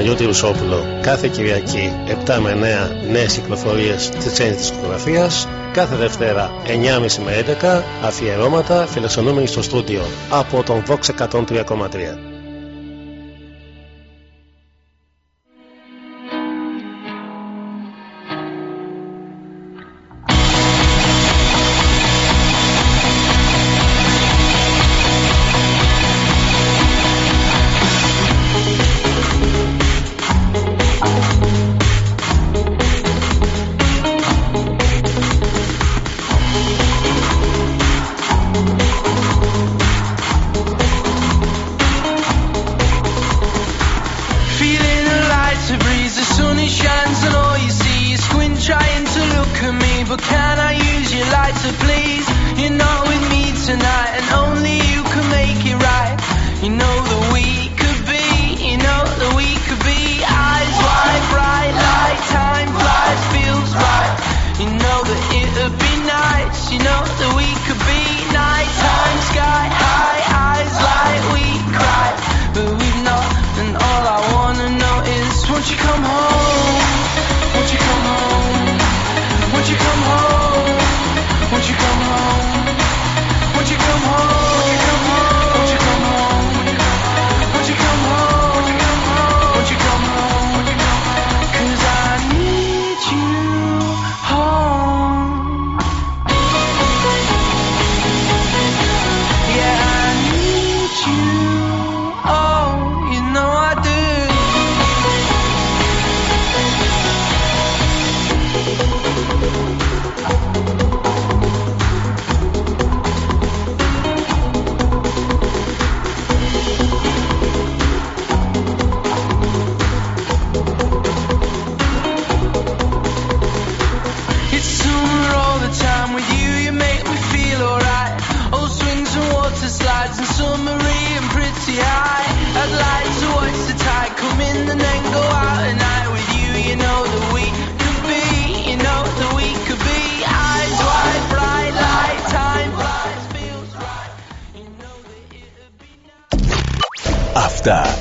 Παναγιώτη Ρουσόπουλο. Κάθε Κυριακή 7 με 9 νέες κυκλοφορίες της τσένης της φωτογραφίας. Κάθε Δευτέρα 9.30 με 11 αφιερώματα φιλοξενούμενοι στο στούντιο από τον Vox 103,3.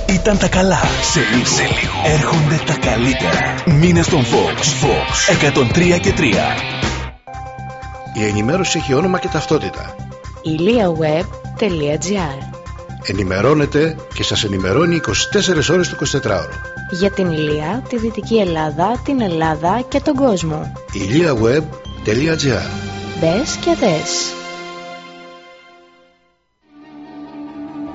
Ήταν τα καλά. Σε λίγο, σε λίγο. έρχονται τα καλύτερα. Μήνε στον Fox. Fox 103 και 3. Η ενημέρωση έχει όνομα και ταυτότητα. iliaweb.gr Ενημερώνετε και σας ενημερώνει 24 ώρες το 24ωρο. Για την Ηλία, τη Δυτική Ελλάδα, την Ελλάδα και τον κόσμο. iliaweb.gr Μπες και δες.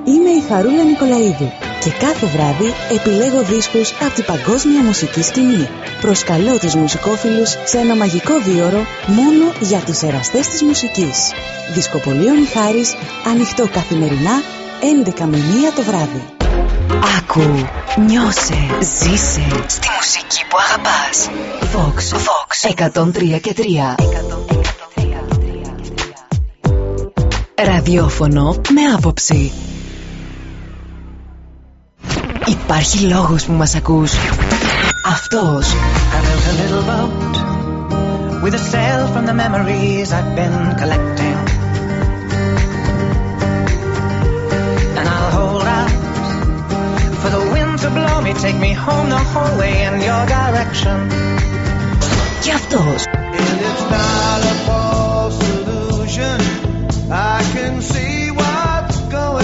Είμαι η Χαρούλα Νικολαίδου και κάθε βράδυ επιλέγω δίσκους από την παγκόσμια μουσική σκηνή. Προσκαλώ τους μουσικόφιλους σε ένα μαγικό δίωρο μόνο για τους εραστές της μουσικής. Δισκοπολείο Μιχάρης, ανοιχτό καθημερινά, 11 με 1 το βράδυ. Άκου, νιώσε, ζήσε στη μουσική που αγαπάς. Vox, Vox, 103 και 3. Ραδιόφωνο με άποψη. Υπάρχει λόγος που μας ακούς. Αυτός. With a sail from the memories I've been collecting And I'll hold out For the wind to blow me Take me home the whole way in your direction Και αυτός And it's not a false illusion I can see what's going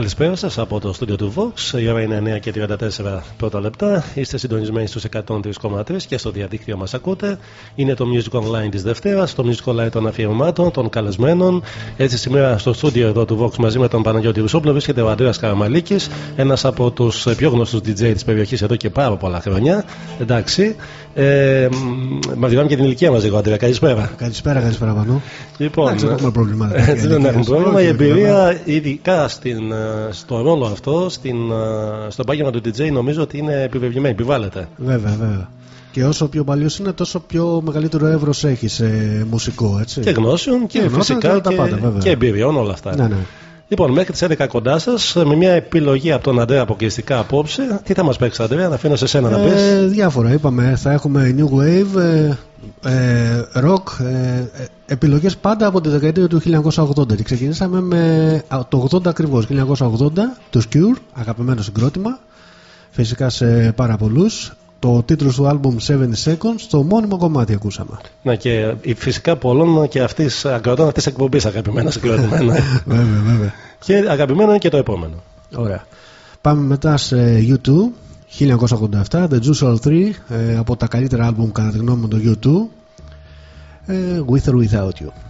Καλησπέρα σας από το στούντιο του Vox. Η ώρα είναι 9 και 34 πρώτα λεπτά. Είστε συντονισμένοι στους 103,3 και στο διαδίκτυο μας ακούτε. Είναι το Music Online της Δευτέρας, το Music Online των αφιερωμάτων, των καλεσμένων. Έτσι, σήμερα στο στούντιο εδώ του Vox μαζί με τον Παναγιώτη Ρουσόπλο βρίσκεται ο Αντρέας Καραμαλίκης, ένας από τους πιο γνωστούς DJ της περιοχής εδώ και πάρα πολλά χρόνια. Εντάξει. Ε, Μας και την ηλικία μας λίγο, Αντρέα. Καλησπέρα. Καλησπέρα, καλησπέρα, Πανού. Λοιπόν, δεν έχουμε πρόβλημα. Έτσι δεν έχουμε πρόβλημα. Η εμπειρία, ειδικά στην, στο ρόλο αυτό, στην, στο επάγγελμα του DJ, νομίζω ότι είναι επιβεβλημένη, επιβάλλεται. Βέβαια, βέβαια. Και όσο πιο παλιός είναι, τόσο πιο μεγαλύτερο εύρος έχει σε μουσικό, έτσι. Και γνώσεων και, και φυσικά και, πάντα, και εμπειριών, όλα αυτά. Ναι, ναι. Λοιπόν, μέχρι τις 11 κοντά σας, με μια επιλογή από τον Αντρέα αποκλειστικά απόψε. Τι θα μας παίξεις, Αντρέα, να αφήνω σε σένα ε, να πεις; Διάφορα, είπαμε. Θα έχουμε New Wave, ε, ε, rock, ε, επιλογές πάντα από τη δεκαετία του 1980 και ξεκινήσαμε με το 80 ακριβώς 1980 το Cure, αγαπημένο συγκρότημα φυσικά σε πάρα πολλούς το τίτλος του άλμπουμ 7 Seconds, το μόνιμο κομμάτι ακούσαμε. Ναι, και φυσικά πολλών και αυτής ακροτών αυτής εκπομπής αγαπημένα συγκρότημα. βέβαια, βέβαια. Και αγαπημένο είναι και το επόμενο. Ωραία. Πάμε μετά σε YouTube 1987, The Juice 3, ε, από τα καλύτερα άλμπουμ κατά τη γνώμη μου το U2, ε, With or Without You.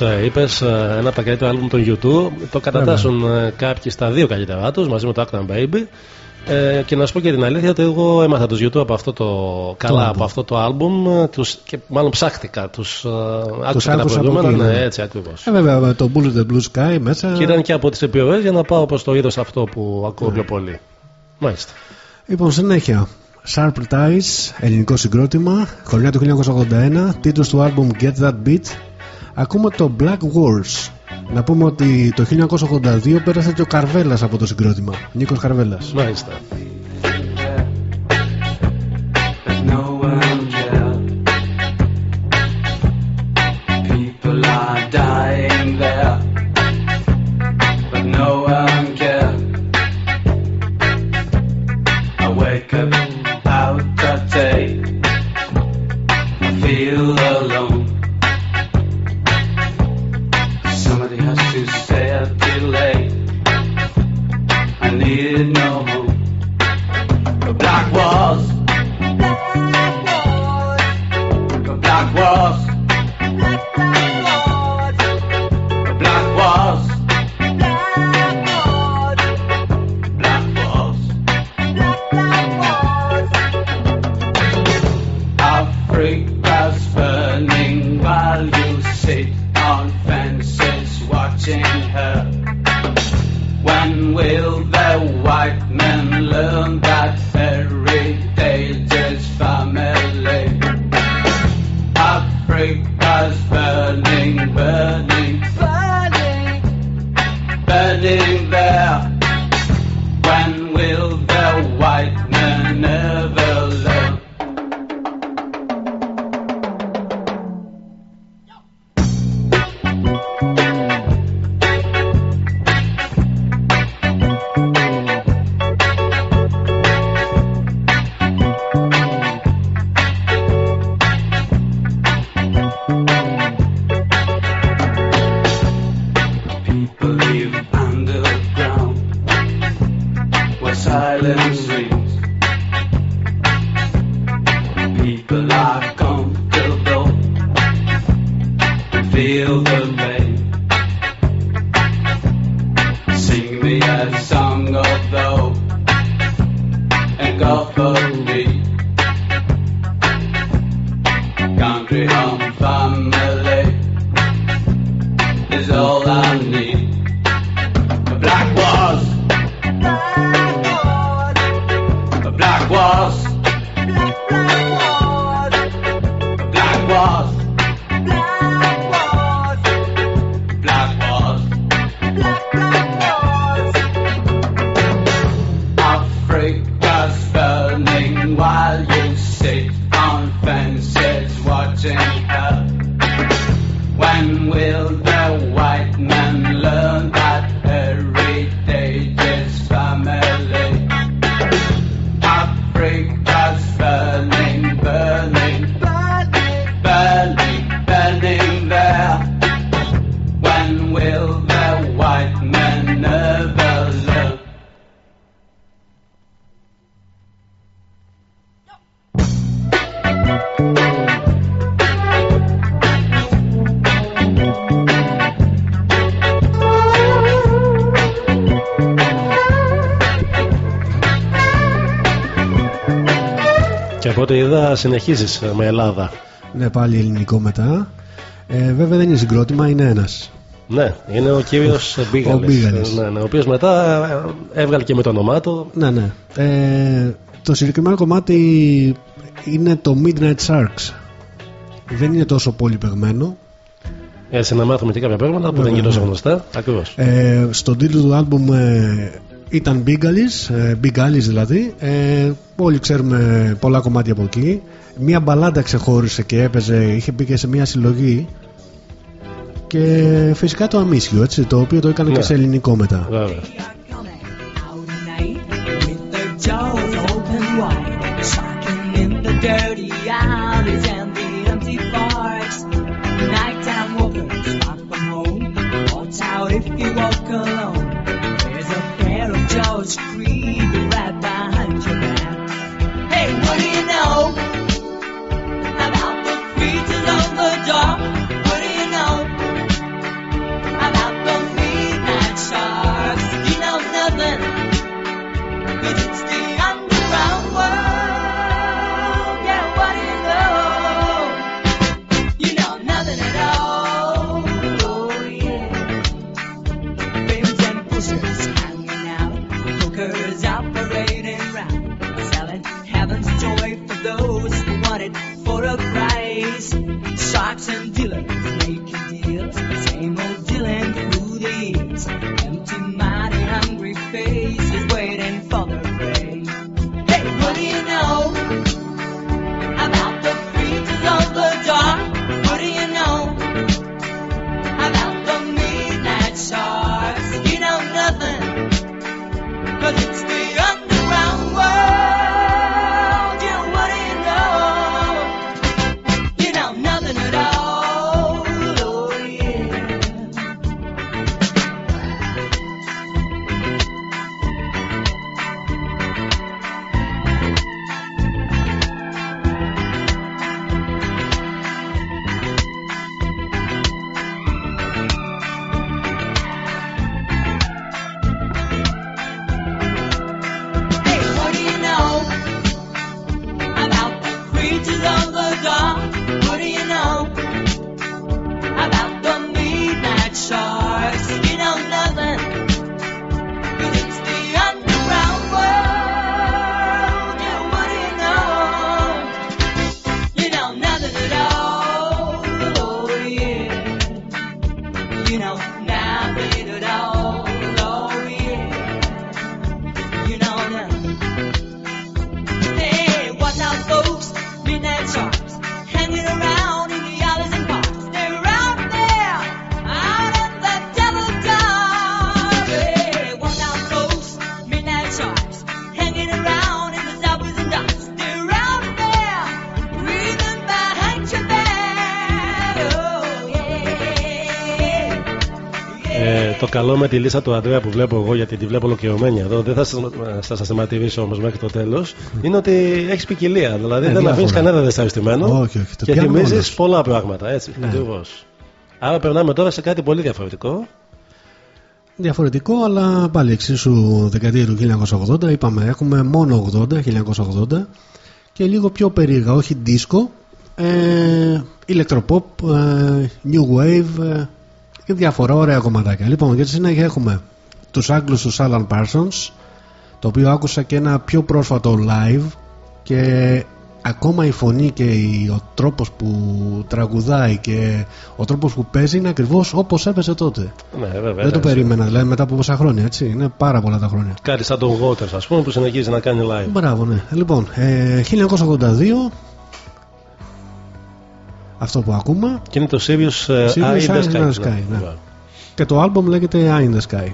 είπες, ε, ένα από τα καλύτερα άλμπουμ των YouTube. Το κατατάσσουν ε, κάποιοι στα δύο καλύτερά τους μαζί με το Acton Baby. Ε, και να σου πω και την αλήθεια ότι εγώ έμαθα τους YouTube από αυτό το, καλά από αυτό το άλμπουμ τους, και μάλλον ψάχτηκα τους, άκουσα τα προηγούμενα. ναι, έτσι ακριβώς. Ε, βέβαια το Bullet the Blue Sky μέσα. Και ήταν και από τις επιρροές για να πάω προς το είδος αυτό που ακούω πιο πολύ. Μάλιστα. Λοιπόν συνέχεια. Sharp Ties, ελληνικό συγκρότημα χρονιά του 1981 τίτλος του άλμπουμ Get That Beat ακούμε το Black Wars. Να πούμε ότι το 1982 πέρασε και ο Καρβέλας από το συγκρότημα. Νίκος Καρβέλας. Μάλιστα there. Συνεχίζεις με Ελλάδα. Ναι, πάλι ελληνικό μετά. Ε, βέβαια δεν είναι συγκρότημα, είναι ένας. Ναι, είναι ο κύριος Μπίγαλης, ναι, ναι, ο οποίος μετά ε, έβγαλε και με το όνομά του. Ναι, ναι. Ε, το συγκεκριμένο κομμάτι είναι το Midnight Sharks. Δεν είναι τόσο πολύ παιγμένο. Έτσι να μάθουμε και κάποια πράγματα που δεν είναι τόσο γνωστά. Ακριβώς. Ε, στον τίτλο του άλμπουμ ε, ήταν Μπίγκαλης, Μπίγκαλης δηλαδή. Ε, όλοι ξέρουμε πολλά κομμάτια από εκεί. Μία μπαλάντα ξεχώρισε και έπαιζε, είχε μπει και σε μία συλλογή. Και φυσικά το αμίσιο, έτσι, το οποίο το έκανε και σε ελληνικό μετά. Βέβαια. was free. Καλό με τη λίστα του Αντρέα που βλέπω εγώ, γιατί τη βλέπω ολοκληρωμένη εδώ, δεν θα σας συστηματηρήσω όμως μέχρι το τέλος, είναι ότι έχεις ποικιλία. Δηλαδή ε, δεν αφήνεις κανένα δεσαριστημένο όχι, όχι, και θυμίζει πολλά πράγματα. Έτσι, ναι. Άρα περνάμε τώρα σε κάτι πολύ διαφορετικό. Διαφορετικό, αλλά πάλι εξίσου δεκαετία του 1980. Είπαμε, έχουμε μόνο 80, 1980 και λίγο πιο περίεργα, όχι disco, ε, electropop, ε, new wave, ε, και διάφορα ωραία κομματάκια. Λοιπόν, για τη συνέχεια έχουμε τους Άγγλους τους Alan Parsons το οποίο άκουσα και ένα πιο πρόσφατο live και ακόμα η φωνή και ο τρόπος που τραγουδάει και ο τρόπος που παίζει είναι ακριβώς όπως έπαιζε τότε. Ναι, βέβαια, Δεν το περίμενα, δηλαδή μετά από πόσα χρόνια, έτσι. Είναι πάρα πολλά τα χρόνια. Κάτι σαν τον Waters, ας πούμε, που συνεχίζει να κάνει live. Μπράβο, ναι. Λοιπόν, ε, 1982 αυτό που ακούμε. Και είναι το Sirius, uh, Sirius Eye in the Sky. Ναι. Ναι. Και το album λέγεται Eye in the Sky.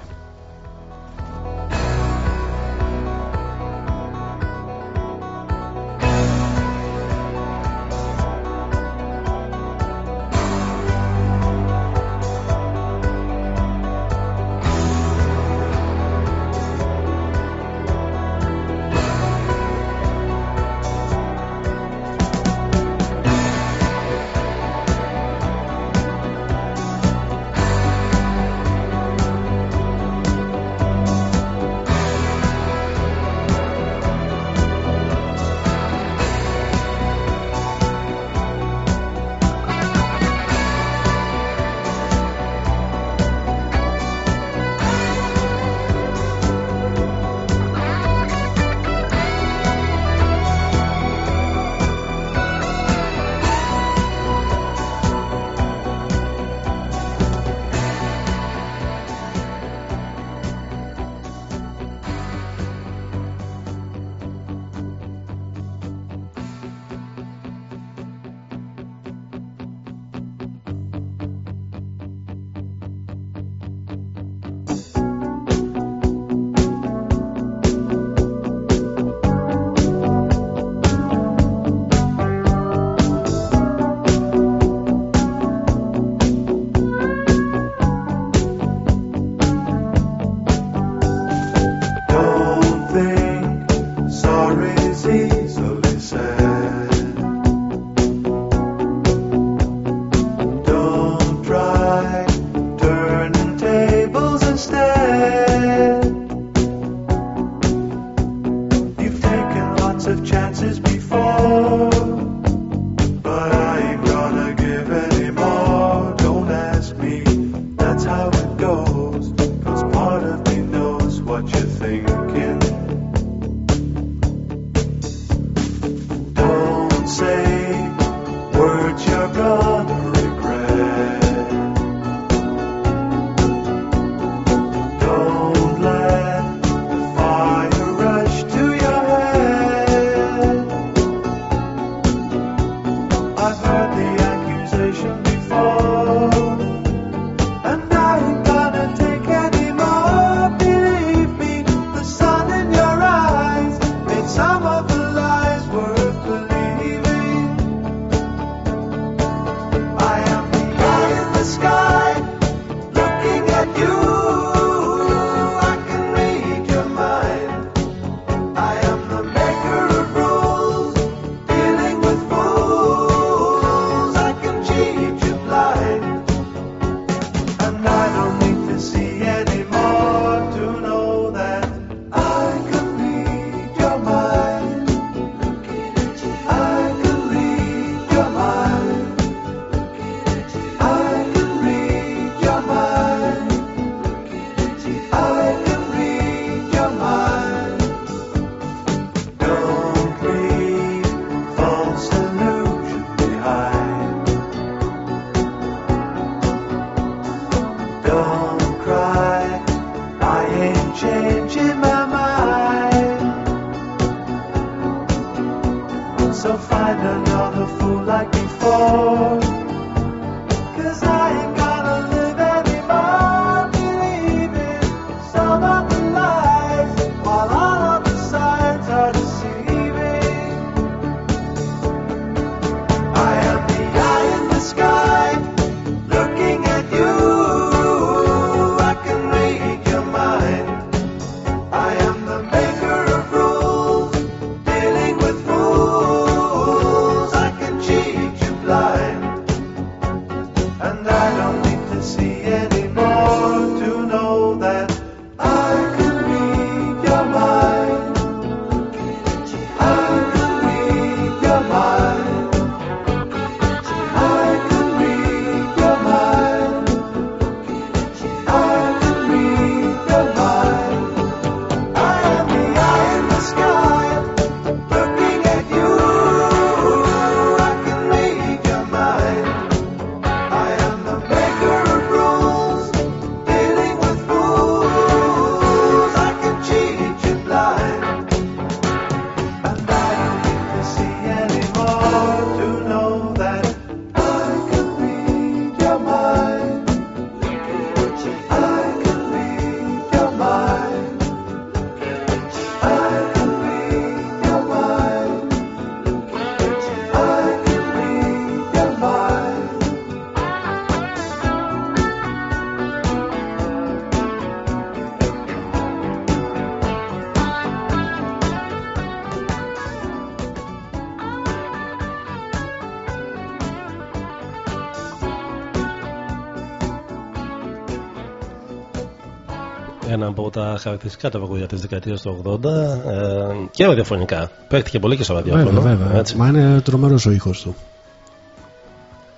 Τα χαρακτηριστικά τα τραγούδια τη δεκαετία του 80 ε, και ραδιοφωνικά. Παίχτηκε πολύ και στο ραδιόφωνο. Βέβαια, βέβαια. Μα είναι τρομερός ο ήχος του.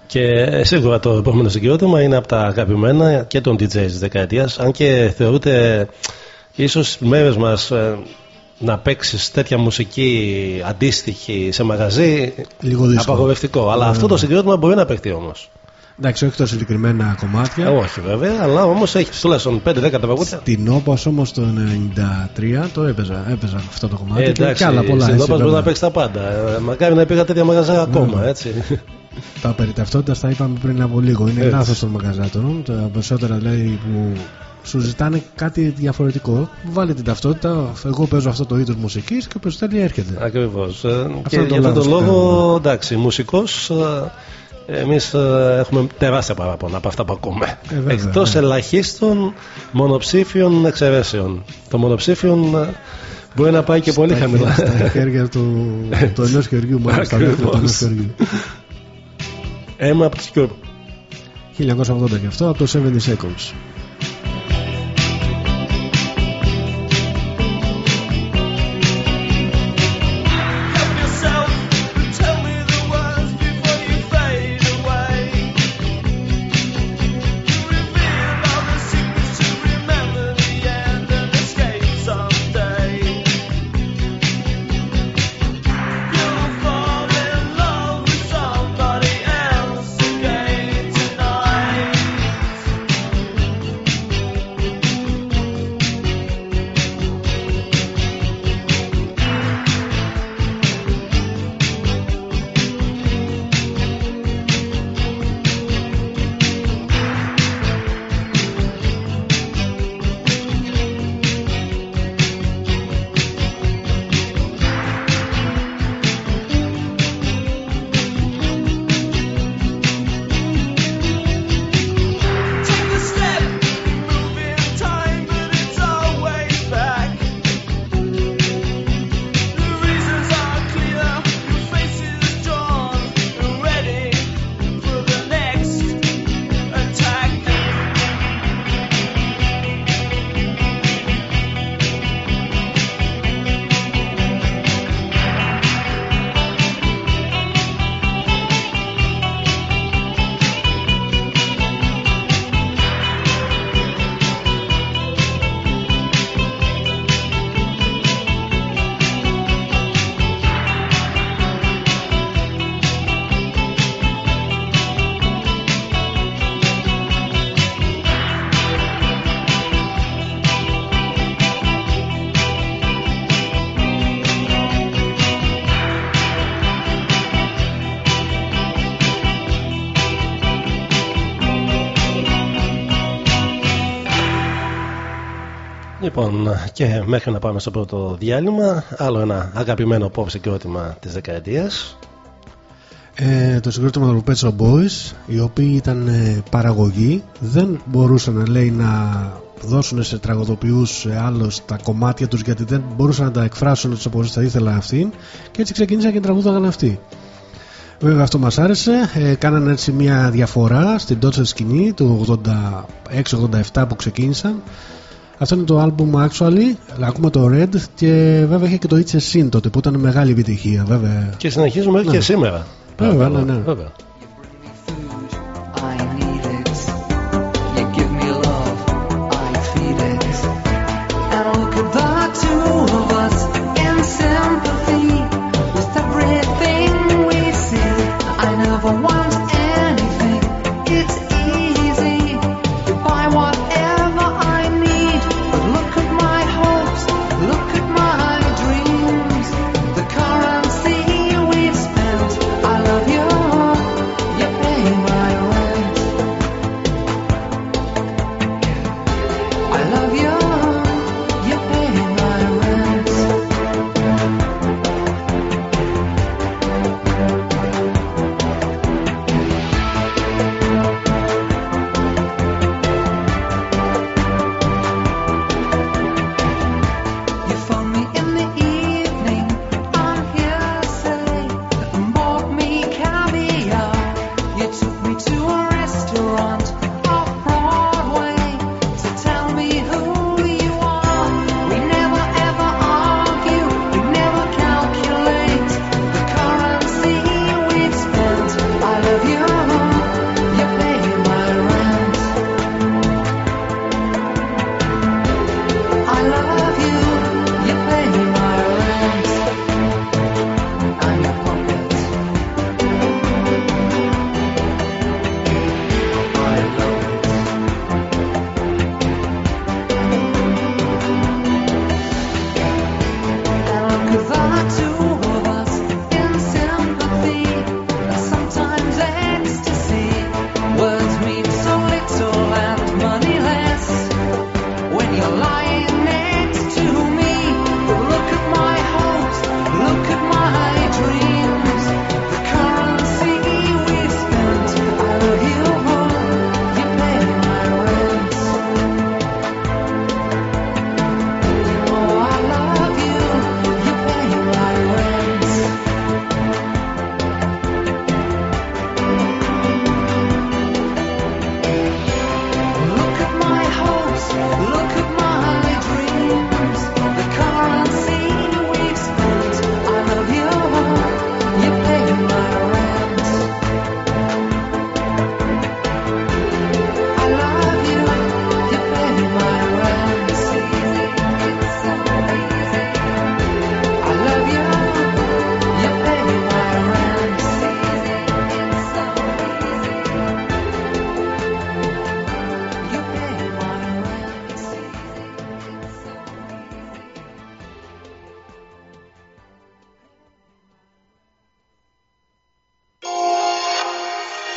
Και σίγουρα το επόμενο συγκρότημα είναι από τα αγαπημένα και των DJs της δεκαετίας. Αν και θεωρείται ίσως μέρε μας ε, να παίξει τέτοια μουσική αντίστοιχη σε μαγαζί. Λίγο Απαγορευτικό. Αλλά αυτό το συγκρότημα μπορεί να παίχτει όμως. Εντάξει, όχι τα συγκεκριμένα κομμάτια. Ε, όχι βέβαια, αλλά όμως έχει τουλάχιστον 5-10 τραγούδια. Στην Όπας όμως το 93 το έπαιζα, έπαιζα αυτό το κομμάτι. Ε, εντάξει, και άλλα πολλά. Στην Όπας μπορεί να παίξει τα πάντα. Ε, μακάρι να υπήρχαν τέτοια μαγαζιά ακόμα, ναι. έτσι. Τα περί ταυτότητας τα είπαμε πριν από λίγο. Είναι λάθος των μαγαζάτων. Τα περισσότερα δηλαδή που σου ζητάνε κάτι διαφορετικό. Βάλει την ταυτότητα. Εγώ παίζω αυτό το είδος μουσικής και ο θέλει έρχεται. Ακριβώς. Ε, και για αυτόν τον λόγο, εντάξει, μουσικός Εμείς ε, έχουμε τεράστια παράπονα από αυτά που ακούμε. Ε, Εκτό ναι. ελαχίστων μονοψήφιων εξαιρέσεων. Το μονοψήφιον ε, μπορεί να πάει και στα πολύ χαμηλά. Στα χέρια του, του ενό χεριού, μάλλον στα χέρια του ενό χεριού. Έμα από τη 1980 και αυτό από το 70 Seconds. Λοιπόν, και μέχρι να πάμε στο πρώτο διάλειμμα, άλλο ένα αγαπημένο pop συγκρότημα της δεκαετίας. Ε, το συγκρότημα των Pet Shop Boys, οι οποίοι ήταν ε, παραγωγοί, δεν μπορούσαν λέει, να δώσουν σε τραγουδοποιούς ε, άλλους τα κομμάτια τους γιατί δεν μπορούσαν να τα εκφράσουν έτσι όπως θα ήθελα αυτοί και έτσι ξεκίνησαν και τραγούδαγαν αυτοί. Βέβαια αυτό μας άρεσε, ε, κάνανε έτσι μια διαφορά στην τότε σκηνή του 86-87 που ξεκίνησαν αυτό είναι το album Actually, ακούμε το Red και βέβαια είχε και το It's a Sin τότε που ήταν μεγάλη επιτυχία βέβαια. Και συνεχίζουμε ναι. και σήμερα. Βέβαια, ναι, ναι. Βέβαια.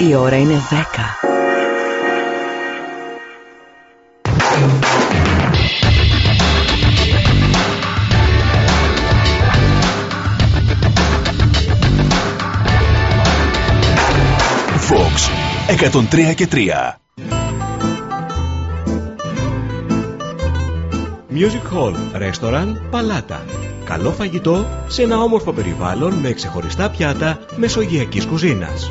Η ώρα είναι 10. Fox 103 και 3 Music Hall, Restaurant, Παλάτα. Καλό φαγητό σε ένα όμορφο περιβάλλον με ξεχωριστά πιάτα μεσογειακής κουζίνας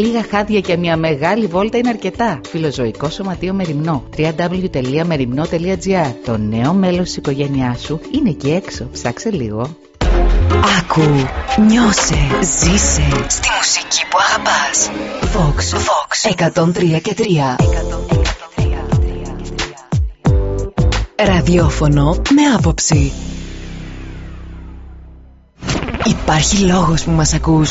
λίγα χάδια και μια μεγάλη βόλτα είναι αρκετά. Φιλοζωικό Σωματείο Μεριμνό. www.merimno.gr Το νέο μέλος της οικογένειάς σου είναι εκεί έξω. Ψάξε λίγο. Άκου, νιώσε, ζήσε στη μουσική που αγαπάς. Vox, Vox, 103 και 3. Ραδιόφωνο με άποψη. Υπάρχει λόγος που μας ακούς.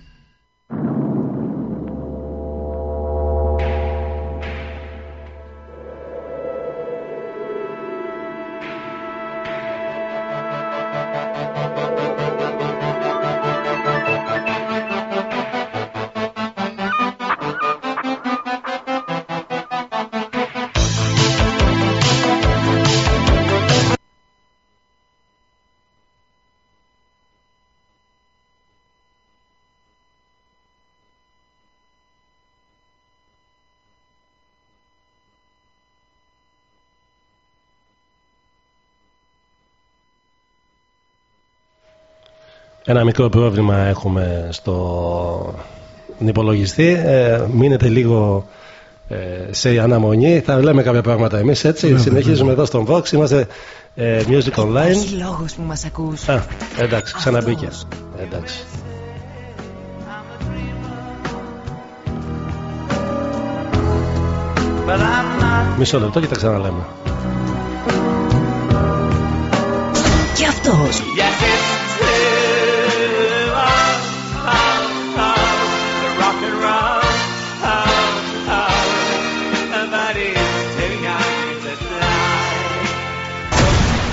Ένα μικρό πρόβλημα έχουμε στο υπολογιστή. Ε, μείνετε λίγο ε, σε αναμονή. Θα λέμε κάποια πράγματα εμείς έτσι. Ναι, Συνεχίζουμε ναι. εδώ στον Vox. Είμαστε ε, Music Online. Υπάρχει λόγος που μας ακούς Α, εντάξει, ξαναμπήκε. Εντάξει. Μισό λεπτό και τα ξαναλέμε. Και αυτός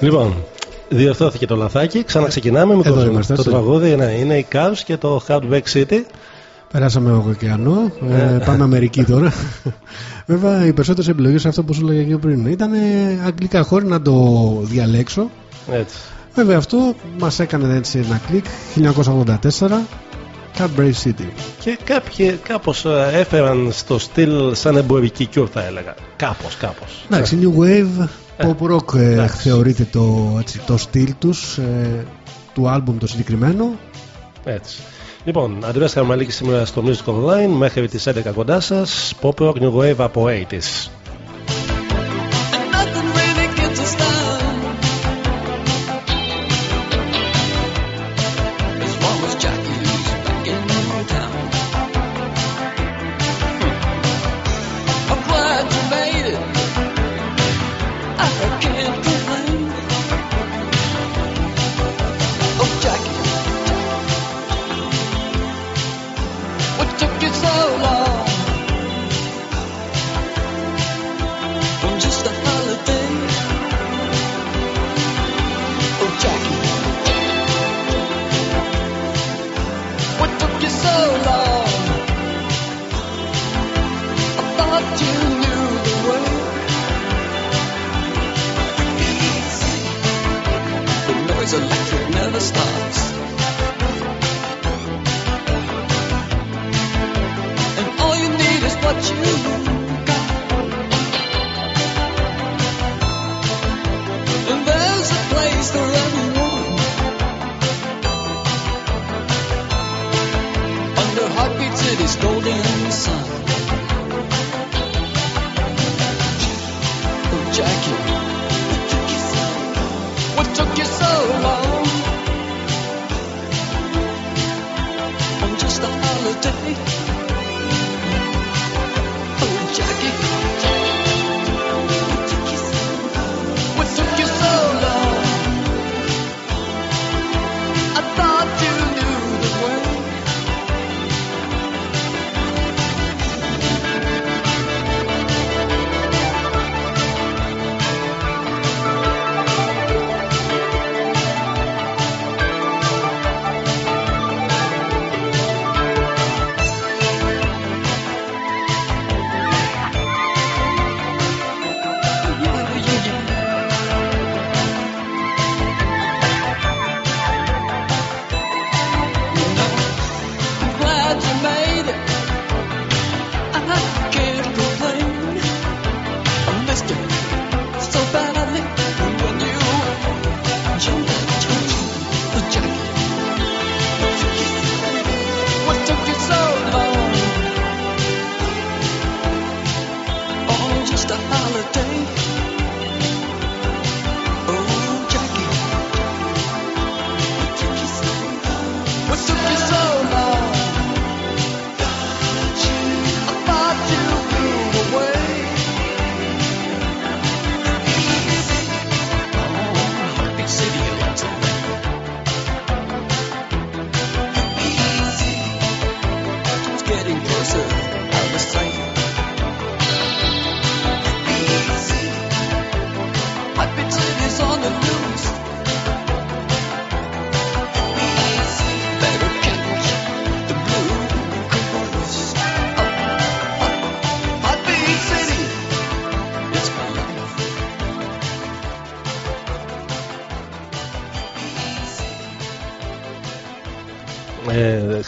Λοιπόν, διορθώθηκε το λαθάκι. Ξαναξεκινάμε με Εδώ το, είμαστε, το έτσι. τραγούδι. Ναι, είναι η Cars και το Outback City. Περάσαμε ο ωκεανό. Ναι. Ε, πάμε Αμερική τώρα. Βέβαια, οι περισσότερες επιλογές αυτό που σου έλεγα και πριν ήταν αγγλικά χώρη να το διαλέξω. Έτσι. Βέβαια, αυτό μας έκανε έτσι ένα κλικ. 1984, Cadbury City. Και κάποιοι κάπως ε, έφεραν στο στυλ σαν εμπορική κιούρ θα έλεγα. Κάπως, κάπως. Εντάξει, New Wave, Ε, Pop Rock ε, εντάξει. θεωρείται το, έτσι, το στυλ τους, ε, του άλμπουμ το συγκεκριμένο. Έτσι. Λοιπόν, Αντρέας Καρμαλίκης σήμερα στο Music Online μέχρι τις 11 κοντά σας. Pop Rock New Wave από 80s.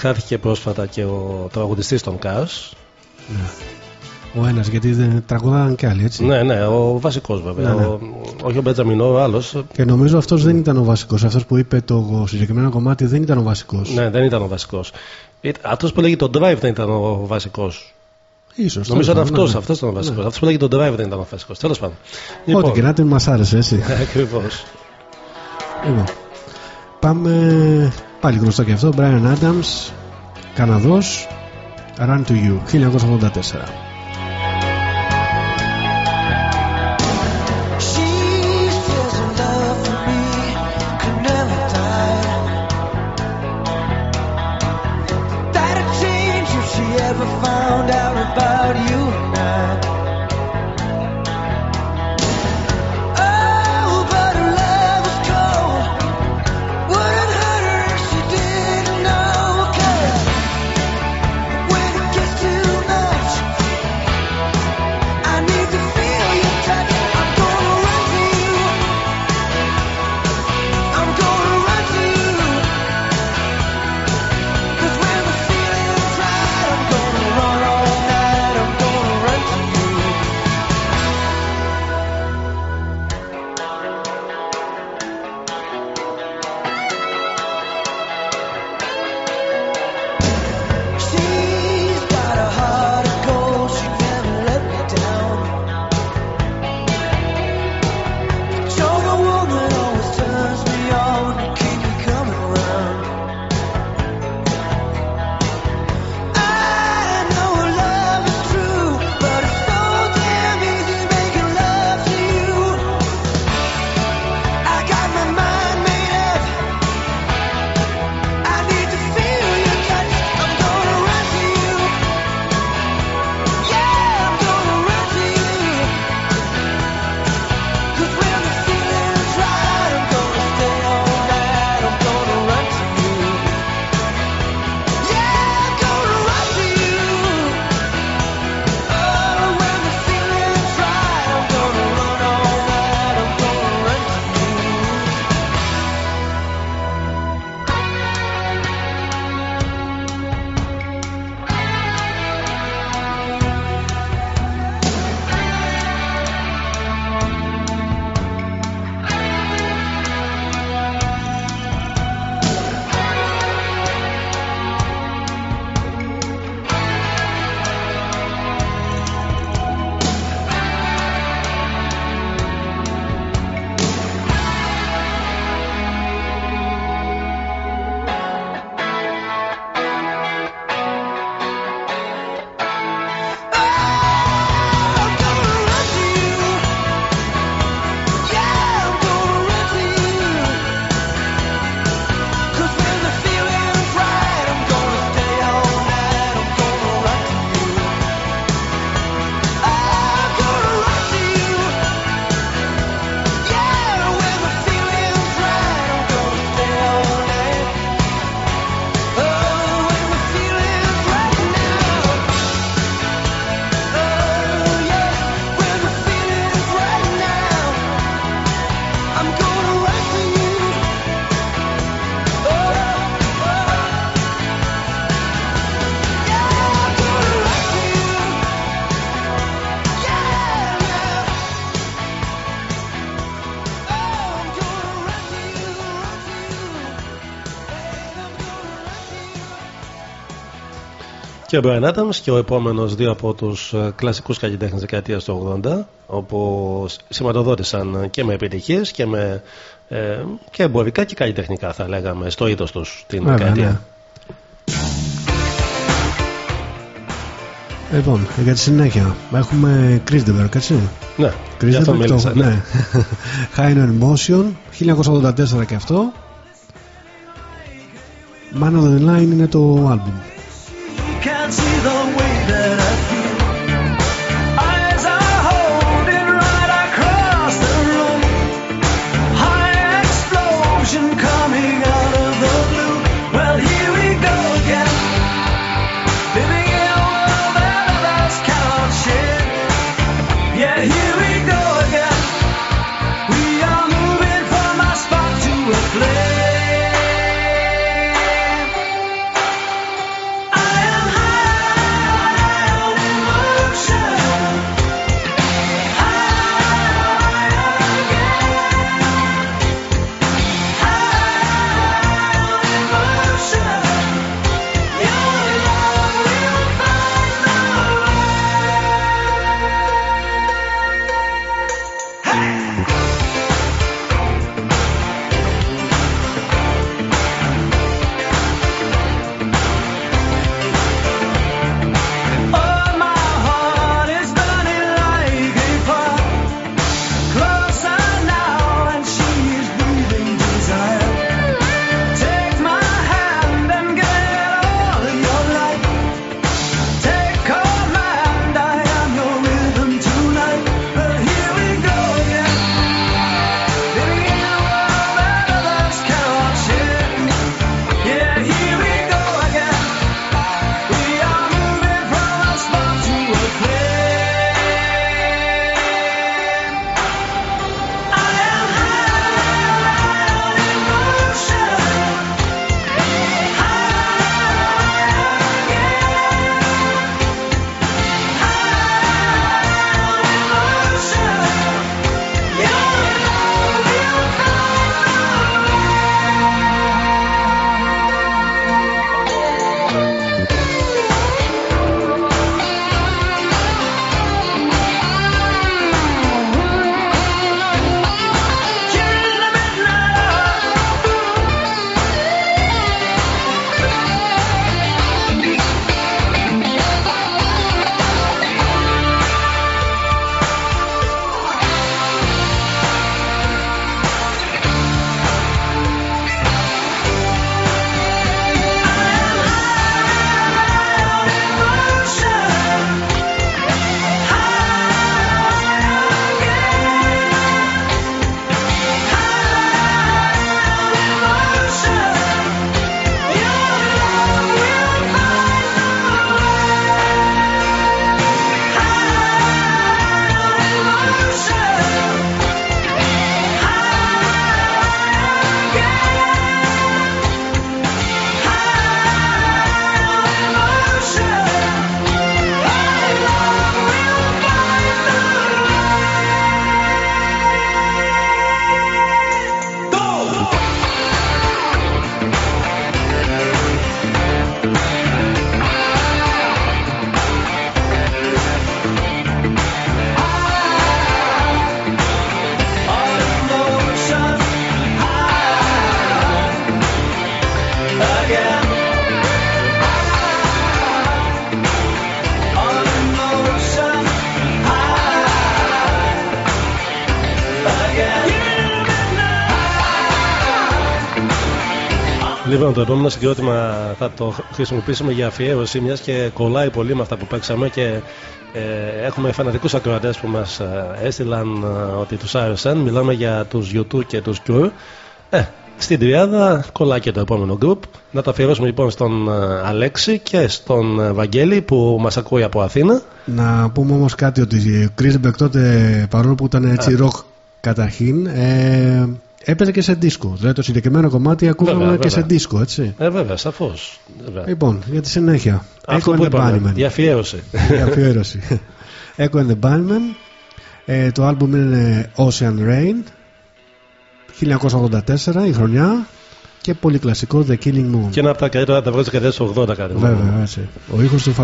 Χάθηκε πρόσφατα και ο τραγουδιστής των Cars. Ναι. Ο ένας, γιατί δεν τραγουδάγαν και άλλοι, έτσι. Ναι, ναι, ο βασικός βέβαια. Ναι, ναι. Ο, όχι ο Μπέτζαμινό, ο άλλος. Και νομίζω αυτός δεν ήταν ο βασικός. Αυτός που είπε το συγκεκριμένο κομμάτι δεν ήταν ο βασικός. Ναι, δεν ήταν ο βασικός. Αυτός που λέγει το drive δεν ήταν ο βασικός. Ίσως, Νομίζω ότι αυτός ναι, ναι. ήταν ο βασικός. Ναι. Αυτός που λέγει το drive δεν ήταν ο βασικός. Τέλος πάντων. Λοιπόν. Ό,τι και να την μας άρεσε, έτσι. Ακριβώς. Λοιπόν, πάμε πάλι γνωστό και αυτό. Brian Adams, Καναδός Run to You 1984 ο Brian Adams και ο επόμενος δύο από τους κλασικούς καλλιτέχνες δεκαετίας του 80, όπου σηματοδότησαν και με επιτυχίες και, με, ε, και εμπορικά και καλλιτεχνικά, θα λέγαμε, στο είδος τους την Βέβαια, δεκαετία. ναι. Λοιπόν, για τη συνέχεια έχουμε Κρίσντεμπερκ, έτσι. Ναι, γι' αυτό Κρίσντεμπερκ, μίλησα. το, ναι. High in Motion, 1984 και αυτό. Man of the Line είναι το άλμπουμ. Λοιπόν, το επόμενο συγκρότημα θα το χρησιμοποιήσουμε για αφιέρωση μιας και κολλάει πολύ με αυτά που παίξαμε και ε, έχουμε φανατικούς ακροατές που μας ε, έστειλαν ε, ότι τους άρεσαν. Μιλάμε για τους U2 και τους Cure. Ε, στην τριάδα κολλάει και το επόμενο group. Να το αφιερώσουμε λοιπόν στον ε, Αλέξη και στον ε, Βαγγέλη που μας ακούει από Αθήνα. Να πούμε όμως κάτι ότι ο Κρίσμπεκ τότε παρόλο που ήταν έτσι ροκ καταρχήν ε, έπαιζε και σε δίσκο. Δηλαδή το συγκεκριμένο κομμάτι ακούγαμε Βέβαια, και σε βέβαια. δίσκο έτσι. Ε, βέβαια, σαφώς. Βέβαια. Λοιπόν, για τη συνέχεια. Αυτό Echo που and the είπαμε, Bunnymen. η αφιέρωση. Η αφιέρωση. Echo and the Bunnymen. Ε, το άλμπουμ είναι Ocean Rain. 1984 η χρονιά. και πολύ κλασικό The Killing Moon. Και ένα από τα καλύτερα τα βγάζει δεκαετία του 80 κάτι. Βέβαια, έτσι. Ο ήχος του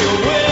still will.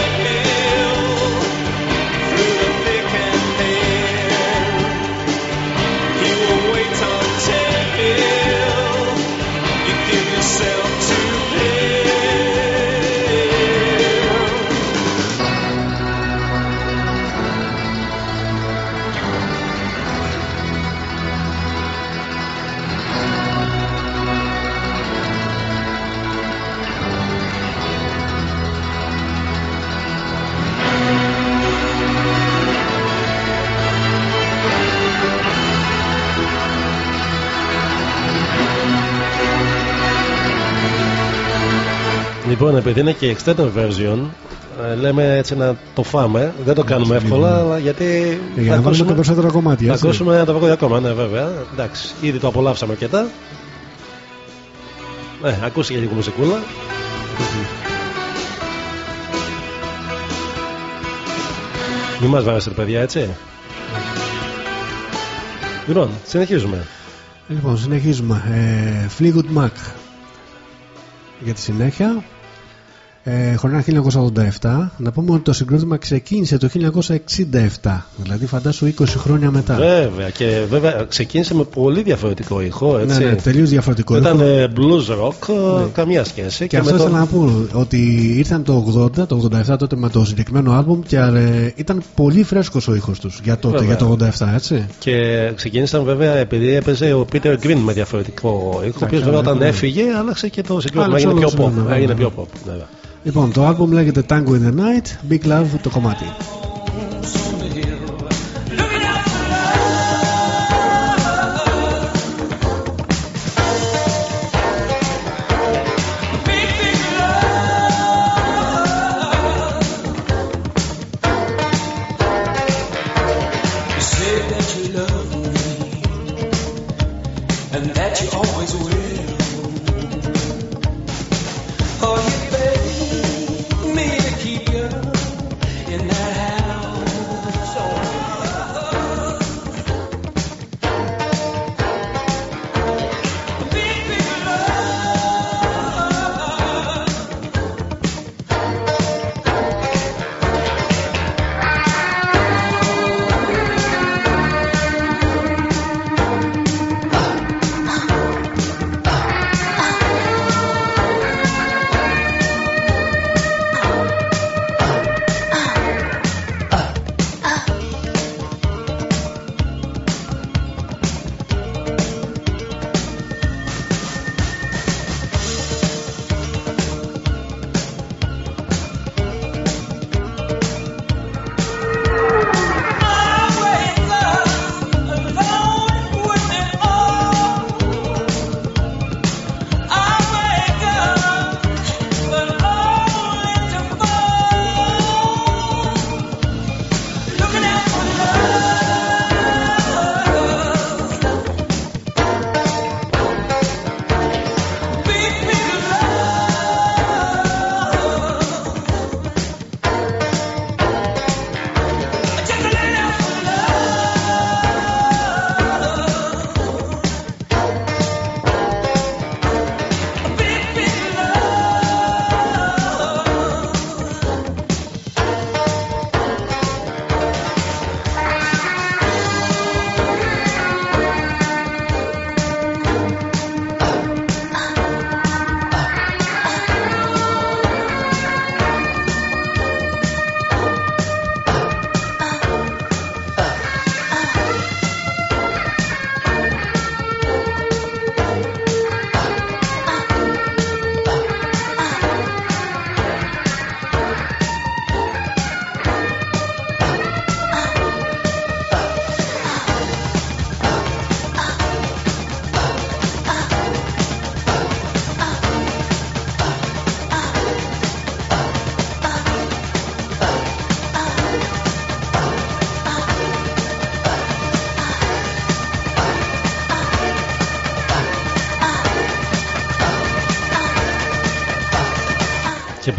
Λοιπόν, επειδή είναι και extended version, ε, λέμε έτσι να το φάμε. Δεν το κάνουμε εύκολα, αλλά γιατί. Για να βάλουμε τα περισσότερα κομμάτια. Θα ακούσουμε ένα τραγούδι ακόμα, ναι, βέβαια. Εντάξει, ήδη το απολαύσαμε αρκετά. Ναι, ακούσει και λίγο μουσικούλα. Μην μας βάζετε παιδιά, έτσι. Λοιπόν, συνεχίζουμε. Λοιπόν, συνεχίζουμε. Ε, Fleetwood Mac για τη συνέχεια ε, χρονιά 1987 να πούμε ότι το συγκρότημα ξεκίνησε το 1967 δηλαδή φαντάσου 20 χρόνια μετά βέβαια και βέβαια ξεκίνησε με πολύ διαφορετικό ήχο έτσι. ναι, ναι τελείως διαφορετικό ήταν ήχο. blues rock ναι. καμία σχέση και, και αυτό ήθελα το... να πω ότι ήρθαν το 80 το 87 τότε με το συγκεκριμένο άλμπουμ και ε, ήταν πολύ φρέσκος ο ήχος τους για τότε βέβαια. για το 87 έτσι και ξεκίνησαν βέβαια επειδή έπαιζε ο Peter Green με διαφορετικό ήχο ο οποίος βέβαια όταν έφυγε άλλαξε και το συγκρότημα έγινε πιο pop, έγινε πιο pop βέβαια. Λοιπόν, το album λέγεται Tango in the Night, Big Love το κομμάτι.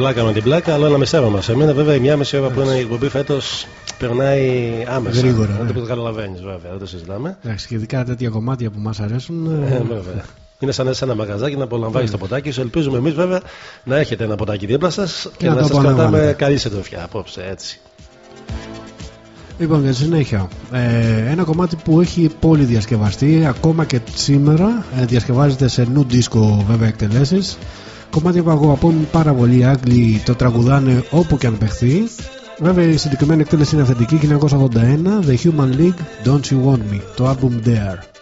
Πλάκα με την πλάκα, αλλά ένα μισάρο μας. Εμένα βέβαια η μία μισή ώρα που είναι η εκπομπή φέτος περνάει άμεσα. Γρήγορα, Δεν ναι. το καταλαβαίνεις βέβαια, δεν το συζητάμε. Εντάξει, και ειδικά τέτοια κομμάτια που μας αρέσουν. Ε, ε, βέβαια. Είναι σαν να είσαι σε ένα μαγαζάκι να απολαμβάνεις το ποτάκι σου. Ελπίζουμε εμείς βέβαια να έχετε ένα ποτάκι δίπλα σας και, να να το σας κρατάμε απολαμβάνετε. καλή συντροφιά απόψε έτσι. Λοιπόν, για τη συνέχεια. Ε, ένα κομμάτι που έχει πολύ διασκευαστεί, ακόμα και σήμερα ε, διασκευάζεται σε νου δίσκο βέβαια εκτελέσεις. Κομμάτι που αγαπούν πάρα πολύ οι Άγγλοι, το τραγουδάνε όπου και αν παιχθεί. Βέβαια η συγκεκριμένη εκτέλεση είναι αυθεντική 1981, The Human League, Don't You Want Me, το album There.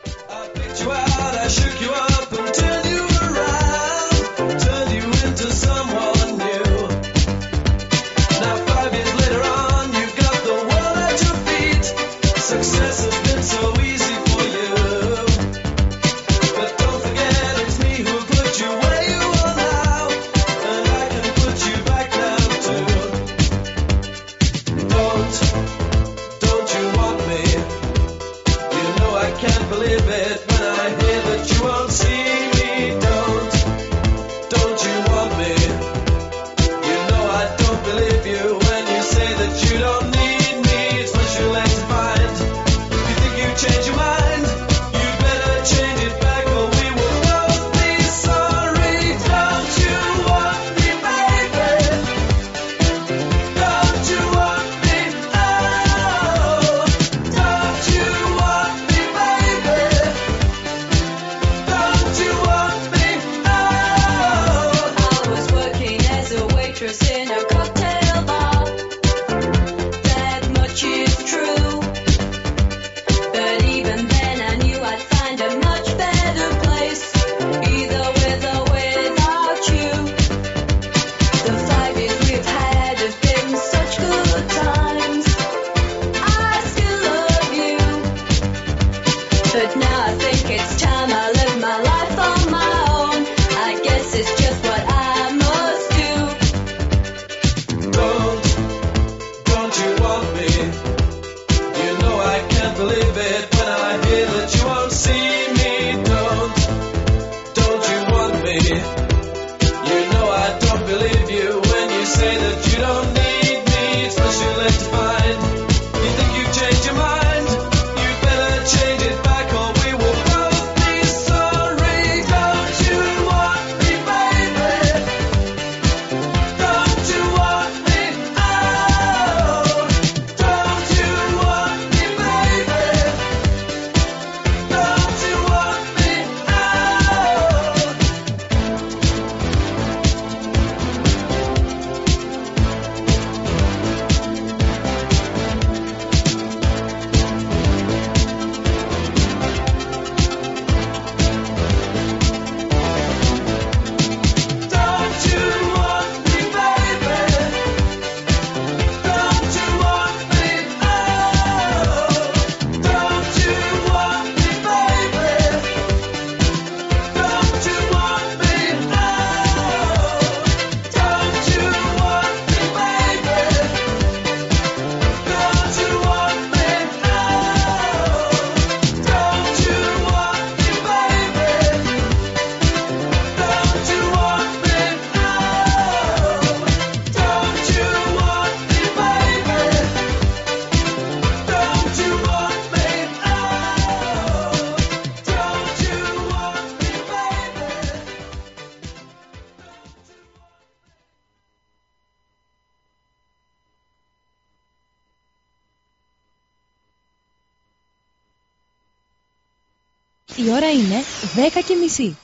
10 και μισή.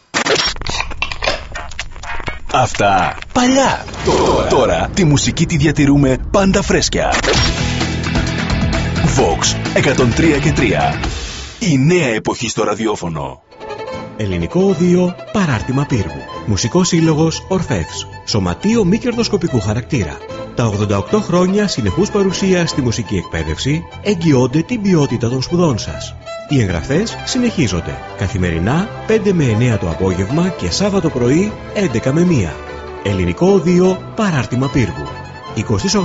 Αυτά παλιά. Τώρα, τώρα τη μουσική τη διατηρούμε πάντα φρέσκια. Vox 103 και 3. Η νέα εποχή στο ραδιόφωνο. Ελληνικό Οδείο Παράρτημα Πύργου. Μουσικός σύλλογος Ορφεύς. Σωματείο μη κερδοσκοπικού χαρακτήρα. Τα 88 χρόνια συνεχούς παρουσία στη μουσική εκπαίδευση εγγυώνται την ποιότητα των σπουδών σας. Οι εγγραφές συνεχίζονται. Καθημερινά 5 με 9 το απόγευμα και Σάββατο πρωί 11 με 1. Ελληνικό Οδείο Παράρτημα Πύργου.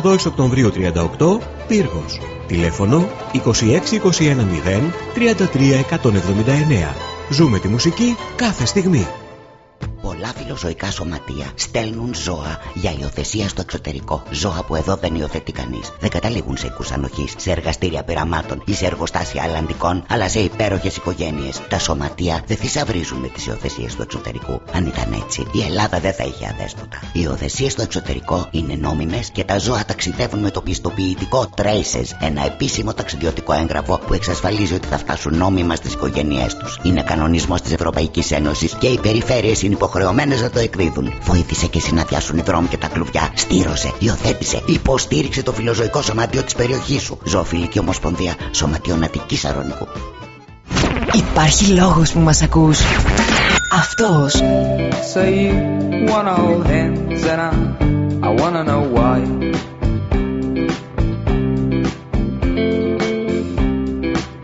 28 Οκτωβρίου 38 Πύργος. Τηλέφωνο 26210 33179. Ζούμε τη μουσική κάθε στιγμή. Πολλά πολλά φιλοζωικά σωματεία στέλνουν ζώα για υιοθεσία στο εξωτερικό. Ζώα που εδώ δεν υιοθετεί κανείς. Δεν καταλήγουν σε οικού ανοχής, σε εργαστήρια πειραμάτων ή σε εργοστάσια αλλαντικών, αλλά σε υπέροχες οικογένειες. Τα σωματεία δεν θησαυρίζουν με τις υιοθεσίες του εξωτερικού. Αν ήταν έτσι, η Ελλάδα δεν θα είχε αδέσποτα. Οι υιοθεσίες στο εξωτερικό είναι νόμιμες και τα ζώα ταξιδεύουν με το πιστοποιητικό Traces, ένα επίσημο ταξιδιωτικό έγγραφο που εξασφαλίζει ότι θα φτάσουν νόμιμα στις οικογένειές τους. Είναι κανονισμός της Ευρωπαϊκής Ένωσης και οι περιφέρειες είναι υποχρεωμένες να το εκδίδουν. Βοήθησε και συναντιάσουν οι δρόμοι και τα κλουβιά. Στήρωσε, υιοθέτησε, υποστήριξε το φιλοζωικό σωματείο της περιοχής σου. Ζωοφιλική Ομοσπονδία Σωματείων Αττική Αρωνικού. Υπάρχει λόγος που μας ακούς. Αυτός. So you wanna hold hands and I, I wanna know why.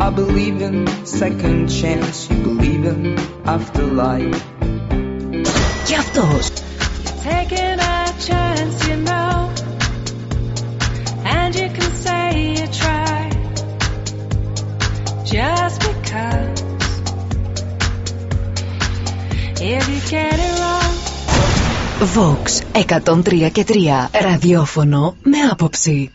I believe in second chance, you believe in afterlife. Και αυτός. Taking a chance, you know, and you can say you tried just because. If you get it wrong, Vox 103 και 3 ραδιόφωνο με άποψη.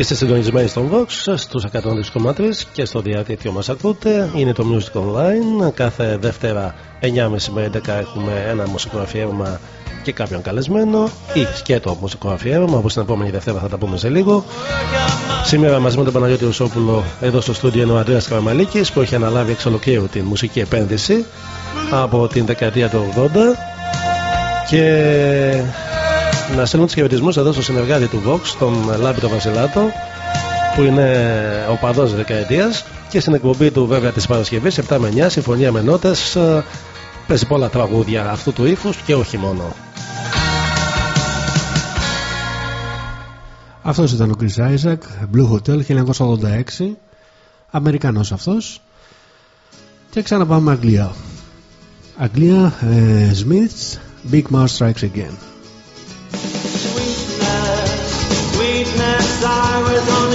Είστε συντονισμένοι στον Vox στους 103,3 και στο διαδίκτυο μας ακούτε. Είναι το Music Online. Κάθε Δευτέρα 9.30 με 11 έχουμε ένα μουσικό αφιέρωμα και κάποιον καλεσμένο ή σκέτο μουσικό αφιέρωμα όπως την επόμενη Δευτέρα θα τα πούμε σε λίγο. Σήμερα μαζί με τον Παναγιώτη Ρουσόπουλο εδώ στο στούντιο είναι ο Αντρέας Καραμαλίκης που έχει αναλάβει εξ ολοκλήρου την μουσική επένδυση από την δεκαετία του 80 και να στέλνω τους χαιρετισμούς εδώ στο συνεργάτη του Vox, τον Λάμπη τον Βασιλάτο, που είναι ο παδός δεκαετίας και στην εκπομπή του βέβαια της Παρασκευής 7 με 9, συμφωνία με νότες. Παίζει πολλά τραγούδια αυτού του ύφους και όχι μόνο. Αυτός ήταν ο Chris Isaac, Blue Hotel 1986, Αμερικανός αυτός. Και ξαναπάμε Αγγλία. Αγγλία, ε, Smiths, Big Mouth Strikes Again.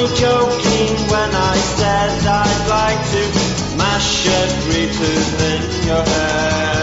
Joking when I said I'd like to mash every tooth in your head.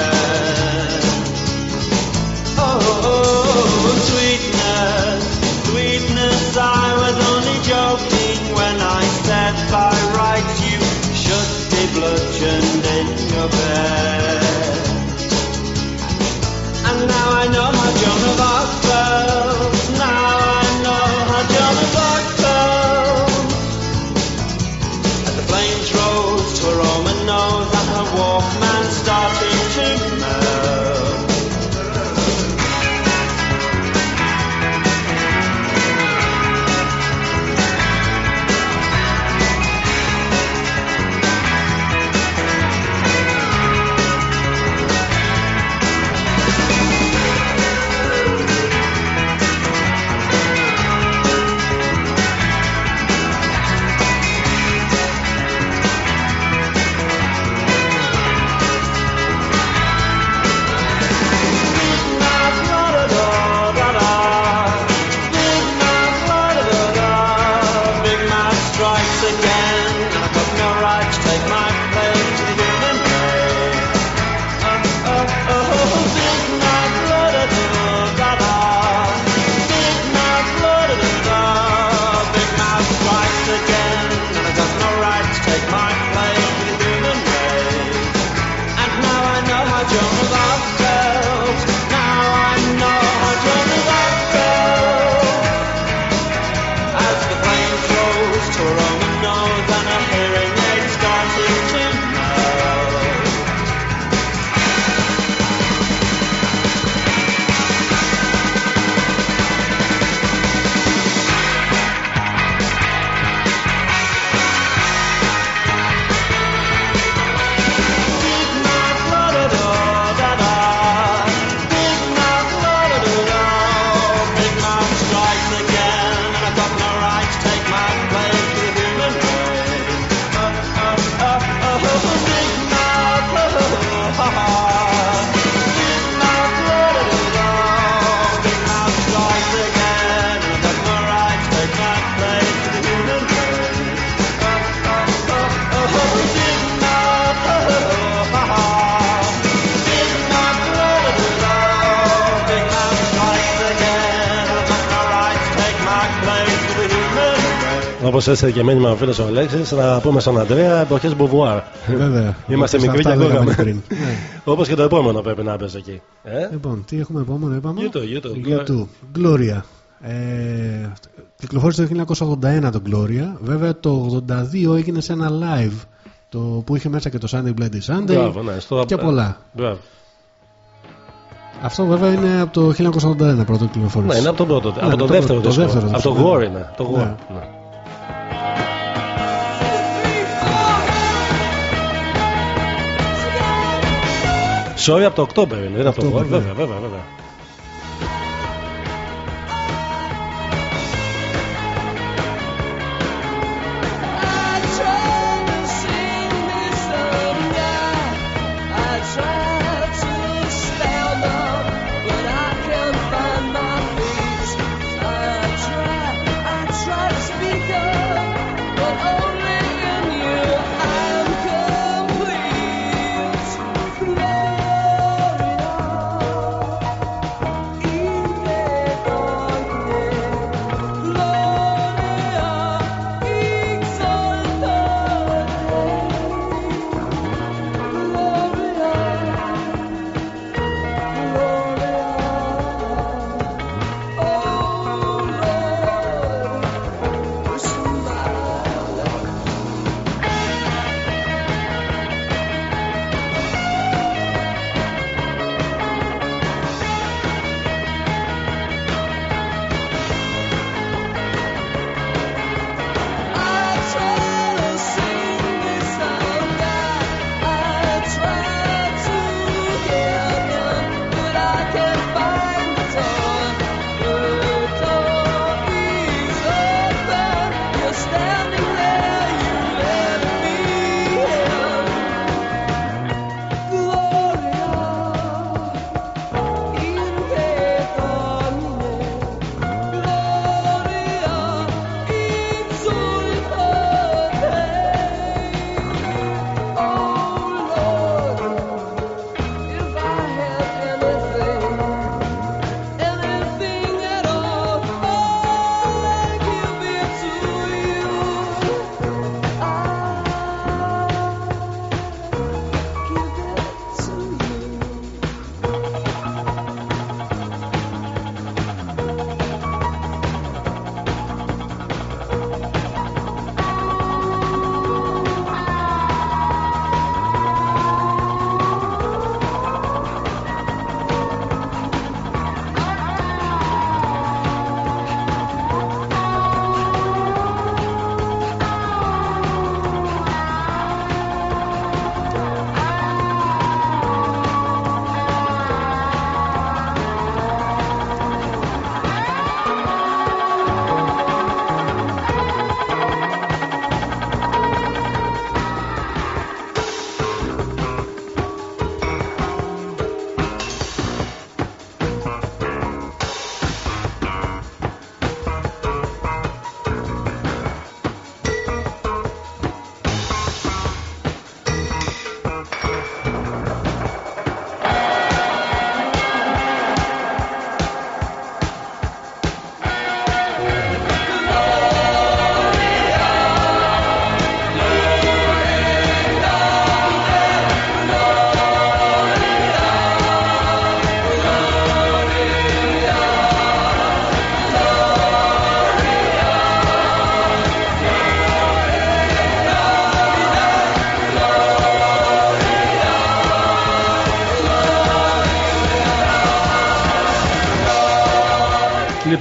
Έστειλε και μήνυμα ο φίλος ο Αλέξης, να πούμε στον Αντρέα εποχές Μπουβουάρ. Βέβαια. Είμαστε Αυτά μικροί και λέγαμε ακούγαμε. πριν. Ναι. Όπως και το επόμενο πρέπει να παίζει εκεί. Ε; Λοιπόν, τι έχουμε επόμενο, είπαμε; YouTube, YouTube. YouTube. Gloria. Ε, κυκλοφόρησε το 1981 το Gloria. Βέβαια το 82 έγινε σε ένα live το, που είχε μέσα και το Sunday Bloody Sunday Μπράβο, ναι, στο- και πολλά. Μπράβο. Αυτό βέβαια είναι από το 1981 πρώτο κυκλοφόρησε. Ναι, είναι από το πρώτο. Ναι, από το, δεύτερο το δίσκο. δεύτερο Από το δίσκο, War ναι. είναι. Το Ναι. War. Ναι. Sorry από το October είναι, δεν είναι από το October, War. ναι. Βέβαια, βέβαια, βέβαια.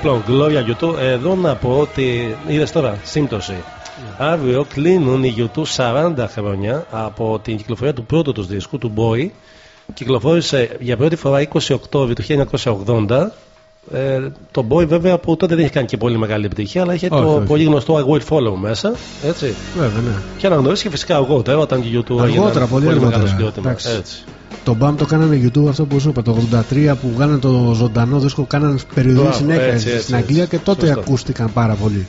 Λοιπόν, Gloria YouTube, εδώ να πω ότι είδες τώρα, σύμπτωση. Αύριο κλείνουν οι YouTube 40 χρόνια από την κυκλοφορία του πρώτου τους δίσκου, του Boy. Κυκλοφόρησε για πρώτη φορά 20 Οκτώβρη του 1980. Ε, το Boy βέβαια που τότε δεν είχε κάνει και πολύ μεγάλη επιτυχία, αλλά είχε Όχι, το όχι. πολύ γνωστό I Will Follow μέσα. Έτσι. Βέβαια, ναι. Και αναγνωρίστηκε φυσικά αργότερα όταν και η YouTube Αργότερα, έγιναν πολύ μεγάλο αργότερα. συγκρότημα. Εντάξει. Έτσι. Το BAM το κάνανε YouTube αυτό που σου είπα το 83 που βγάλανε το ζωντανό δίσκο, κάνανε περιοδία Μπράβο, συνέχεια έτσι, έτσι, στην έτσι. Αγγλία και τότε Σωστό. ακούστηκαν πάρα πολύ.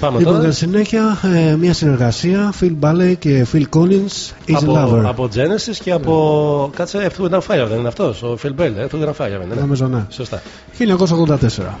Πάμε Λοιπόν, τώρα. για συνέχεια ε, μια συνεργασία Phil Ballet και Phil Collins Is από, a Lover. από Genesis και από. Κάτσε, F2 Fire δεν είναι αυτός, ο Phil Bell, F2 Fire δεν είναι. Νομίζω ναι. Σωστά. 1984.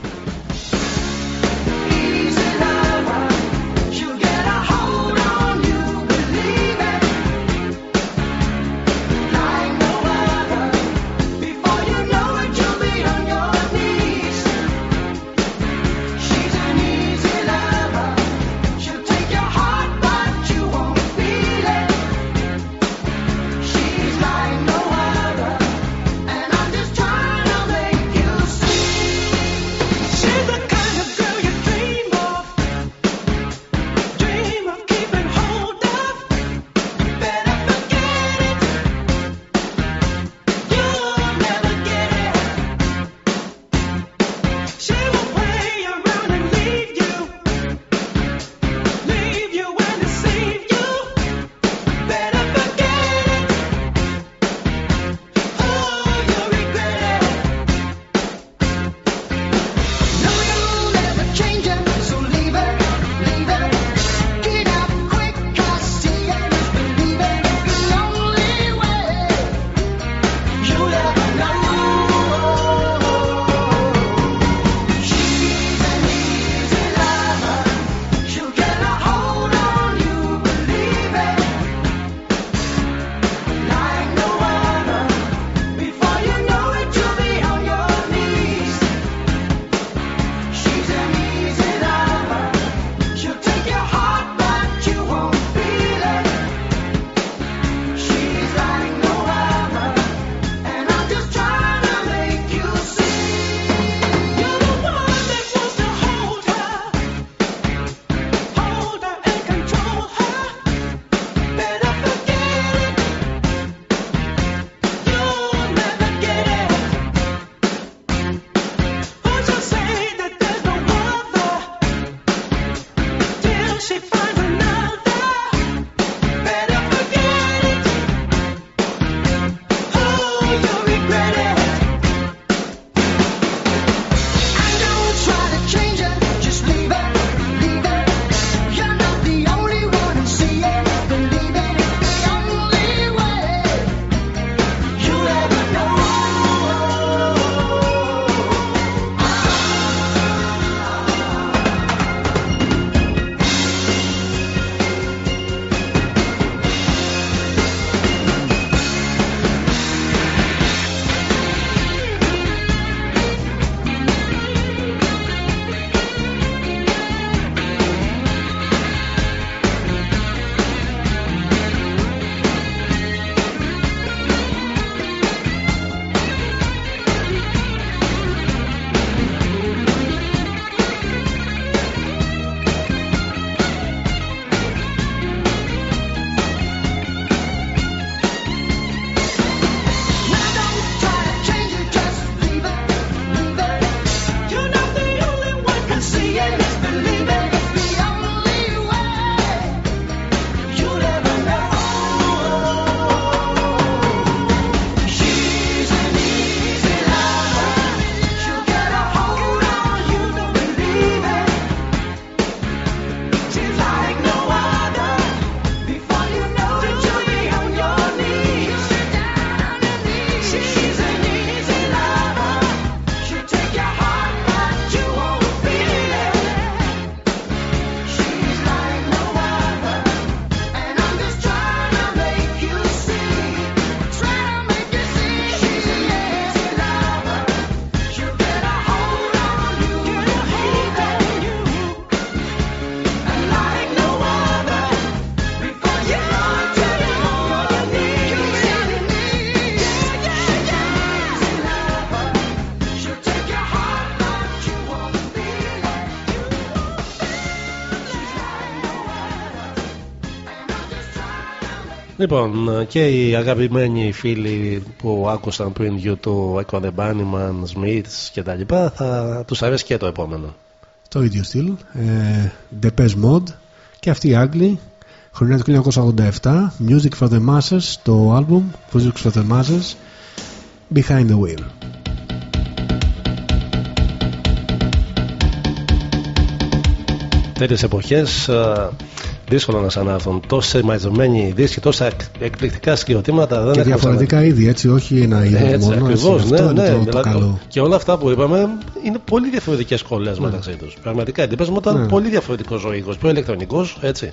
Λοιπόν, και οι αγαπημένοι φίλοι που άκουσαν πριν YouTube Echo the Bunnyman, Smiths και τα λοιπά θα τους αρέσει και το επόμενο. Το ίδιο στυλ. Ε, Depeche Mode και αυτοί οι Άγγλοι. Χρονιά του 1987. Music for the Masses, το album Music for the Masses. Behind the Wheel. Τέτοιες εποχές ε, δύσκολο να ξανάρθουν. Τόσε μαζεμένοι δίσκοι, τόσα εκπληκτικά συγκροτήματα δεν Και διαφορετικά είδη, έτσι, όχι ένα είδος Έτσι, μόνο. ακριβώς, έτσι, ναι, αυτό ναι, είναι το, το δηλαδή, καλό. Και όλα αυτά που είπαμε είναι πολύ διαφορετικές σχολές μεταξύ τους. Πραγματικά η Depeche Mode ήταν Ναι. πολύ διαφορετικός ο ήχος, πιο ηλεκτρονικός, έτσι.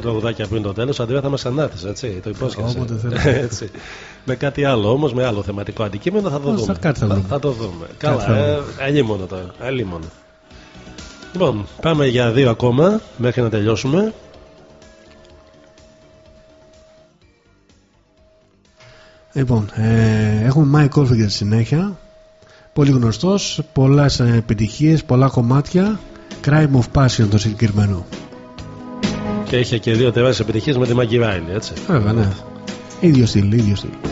Δύο τραγουδάκια πριν το τέλος. Αντρέα θα μας ανάρτησε, έτσι. Το υπόσχεσαι. Όποτε θέλετε. έτσι. με κάτι άλλο όμως, με άλλο θεματικό αντικείμενο θα το Ω, δούμε. θα- κάτι θα δούμε. θα το δούμε. Κάτι θα Καλά, ε, δούμε. αλλήμον τώρα. Αλλήμον. Λοιπόν, πάμε για δύο ακόμα μέχρι να τελειώσουμε. Λοιπόν, ε, έχουμε Mike Oldfield στη συνέχεια. Πολύ γνωστός, πολλές ε, επιτυχίες, πολλά κομμάτια. Crime of Passion το συγκεκριμένο. Και είχε και δύο τεράστιες επιτυχίες με τη Μάγκη Ράιλι, έτσι. Βέβαια, ναι. Ίδιο στυλ, ίδιο στυλ.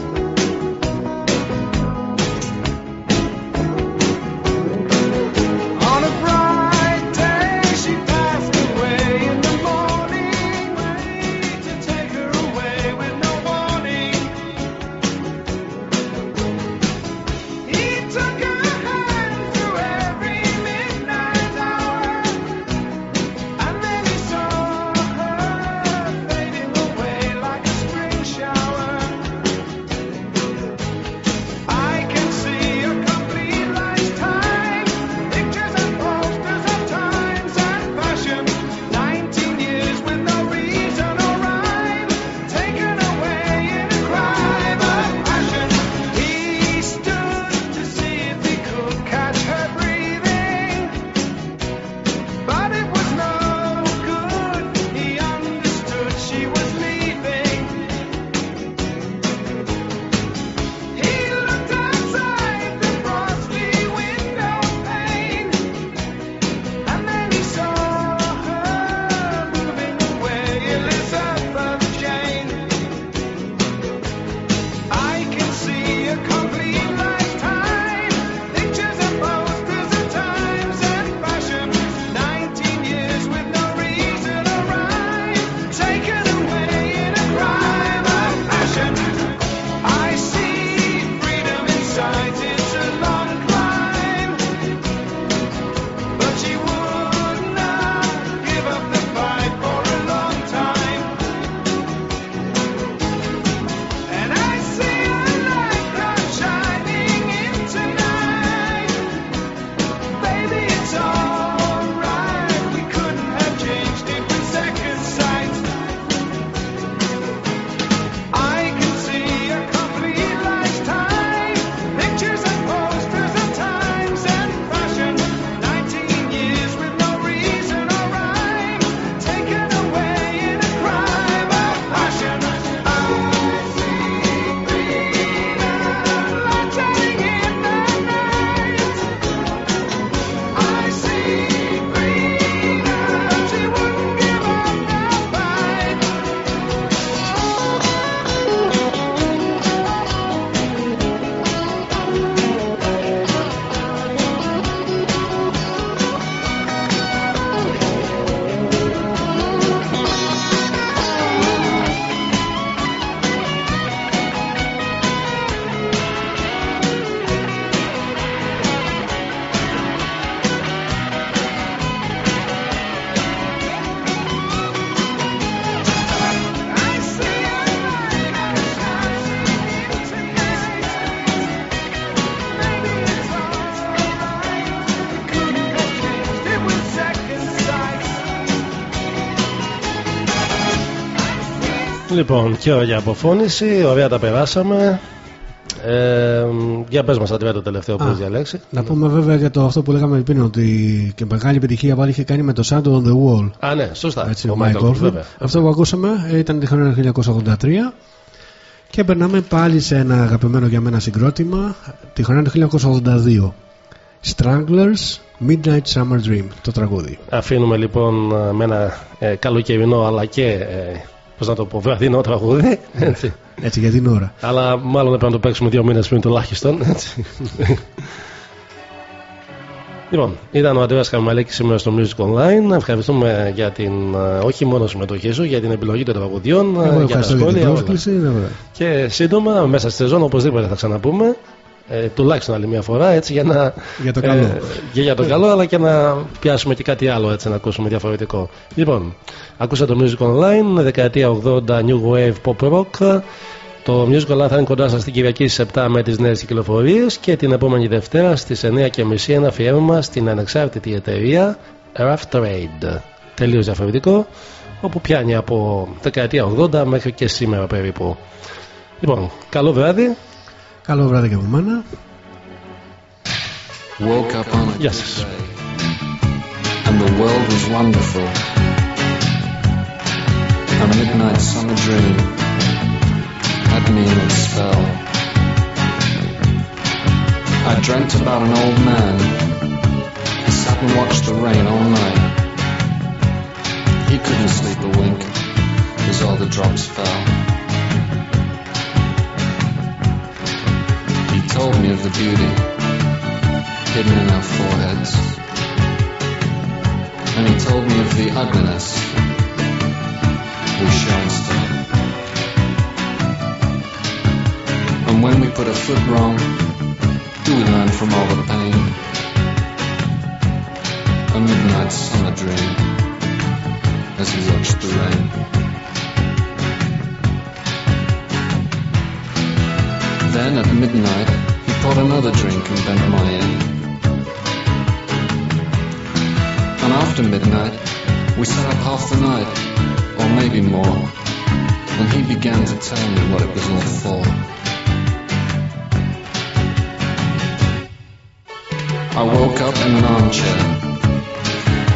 Λοιπόν, και ωραία αποφώνηση, ωραία τα περάσαμε. Ε, για πες μας τα τρία το τελευταίο που Α, έχεις διαλέξει. Να πούμε βέβαια για το αυτό που λέγαμε πριν ότι και μεγάλη επιτυχία πάλι είχε κάνει με το Sound on the Wall. Α, ναι, σωστά. Έτσι, ο ο Michael Mike Oldfield, Oldfield. βέβαια. Αυτό που ακούσαμε ε, ήταν τη χρονιά 1983 και περνάμε πάλι σε ένα αγαπημένο για μένα συγκρότημα τη χρονιά του 1982. Stranglers Midnight Summer Dream, το τραγούδι. Αφήνουμε λοιπόν ε, με ένα ε, καλοκαιρινό αλλά και ε, πώς να το πω, βραδινό τραγούδι. Έτσι. Έτσι για την ώρα. Αλλά μάλλον έπρεπε να το παίξουμε δύο μήνες πριν τουλάχιστον. Έτσι. λοιπόν, ήταν ο Αντρέας Καρμαλέκης σήμερα στο Music Online. Ευχαριστούμε για την, ε, όχι μόνο συμμετοχή σου, για την επιλογή των τραγουδιών, ε, Εγώ για τα ευχαριστώ για την σχόλια. όλα. πρόσκληση. βέβαια. Και σύντομα, μέσα στη σεζόν, οπωσδήποτε θα ξαναπούμε. Ε, τουλάχιστον άλλη μια φορά έτσι για να. Για το καλό. και για το καλό, αλλά και να πιάσουμε και κάτι άλλο έτσι να ακούσουμε διαφορετικό. Λοιπόν, ακούσατε το Music Online, δεκαετία 80 New Wave Pop Rock. Το Music Online θα είναι κοντά σας την Κυριακή στις 7 με τις νέες κυκλοφορίες και την επόμενη Δευτέρα στις 9.30 ένα αφιέρωμα στην ανεξάρτητη εταιρεία Rough Trade. Τελείως διαφορετικό, όπου πιάνει από δεκαετία 80 μέχρι και σήμερα περίπου. Λοιπόν, καλό βράδυ. Καλό βράδυ και από μένα. Woke up on a Yes. good day, and the world was wonderful. A midnight summer dream had me in its spell. I dreamt about an old man who sat and watched the rain all night. He couldn't sleep a wink as all the drops fell. Told me of the beauty hidden in our foreheads. And he told me of the ugliness we show instead. And when we put a foot wrong, do we learn from all the pain? A midnight summer dream as he watched the rain. Then at midnight, he poured another drink and bent my ear. And after midnight, we sat up half the night, or maybe more, and he began to tell me what it was all for. I woke up in an armchair.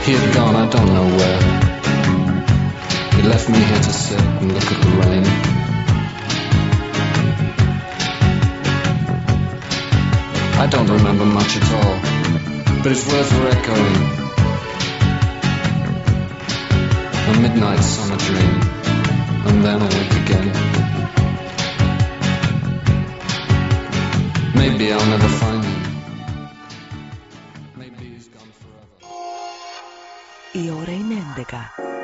He had gone, I don't know where. He left me here to sit and look at the rain. I don't remember much at all, but it's worth re-echoing. A midnight summer dream, and then awake again. Maybe I'll never find him. Maybe he's gone forever. Iorei Mendega.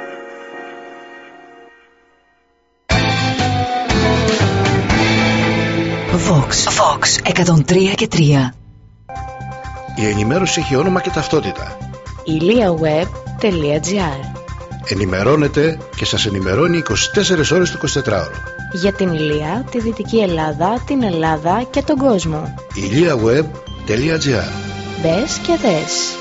Vox. Vox 103 και 3. Η ενημέρωση έχει όνομα και ταυτότητα. iliaweb.gr Ενημερώνετε και σας ενημερώνει 24 ώρες το 24ωρο. Για την Ηλία, τη Δυτική Ελλάδα, την Ελλάδα και τον κόσμο. iliaweb.gr Μπες και δες.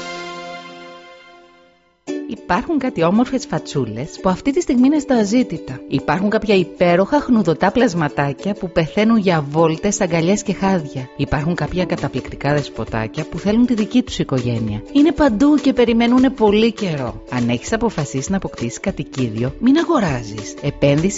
Υπάρχουν κάτι όμορφες φατσούλες που αυτή τη στιγμή είναι στα αζήτητα. Υπάρχουν κάποια υπέροχα χνουδωτά πλασματάκια που πεθαίνουν για βόλτες, αγκαλιές και χάδια. Υπάρχουν κάποια καταπληκτικά δεσποτάκια που θέλουν τη δική τους οικογένεια. Είναι παντού και περιμένουν πολύ καιρό. Αν έχεις αποφασίσει να αποκτήσεις κατοικίδιο, μην αγοράζεις. Επένδυσες